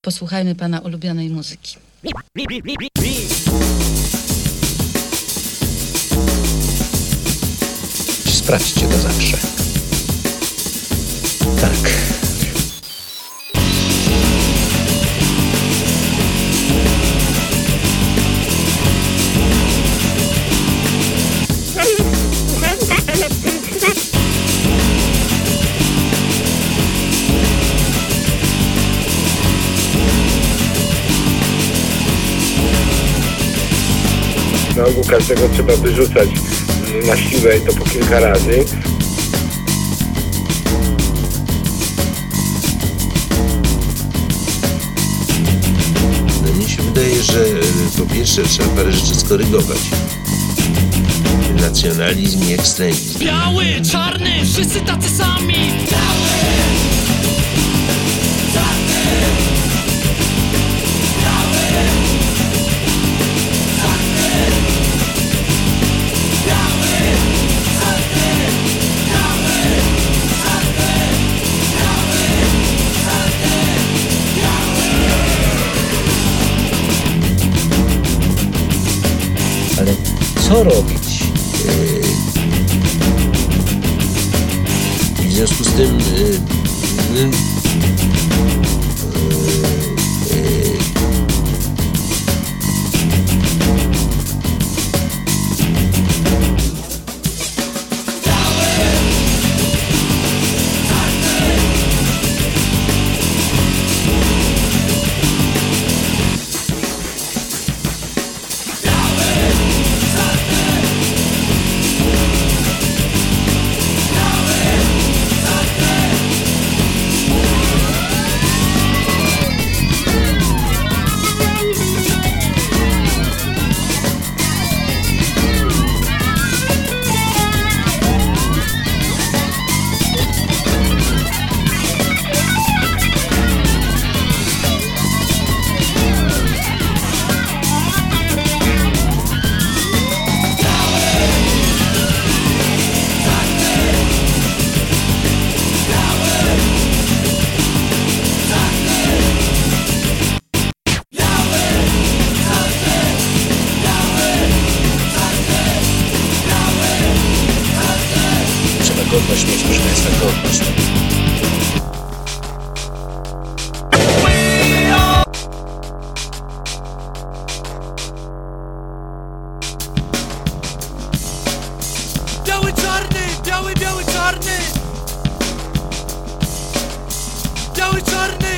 Posłuchajmy pana ulubionej muzyki. Sprawdźcie to zawsze. Tak. Na ogół każdego trzeba wyrzucać na siłę i to po kilka razy. Mnie się wydaje, że e, po pierwsze trzeba parę rzeczy skorygować. Nacjonalizm i ekstremizm. Biały, czarny, wszyscy tacy sami co robić? W związku z tym начнут выжигать такого. Белый, черный, белый, белый, черный. Белый, черный.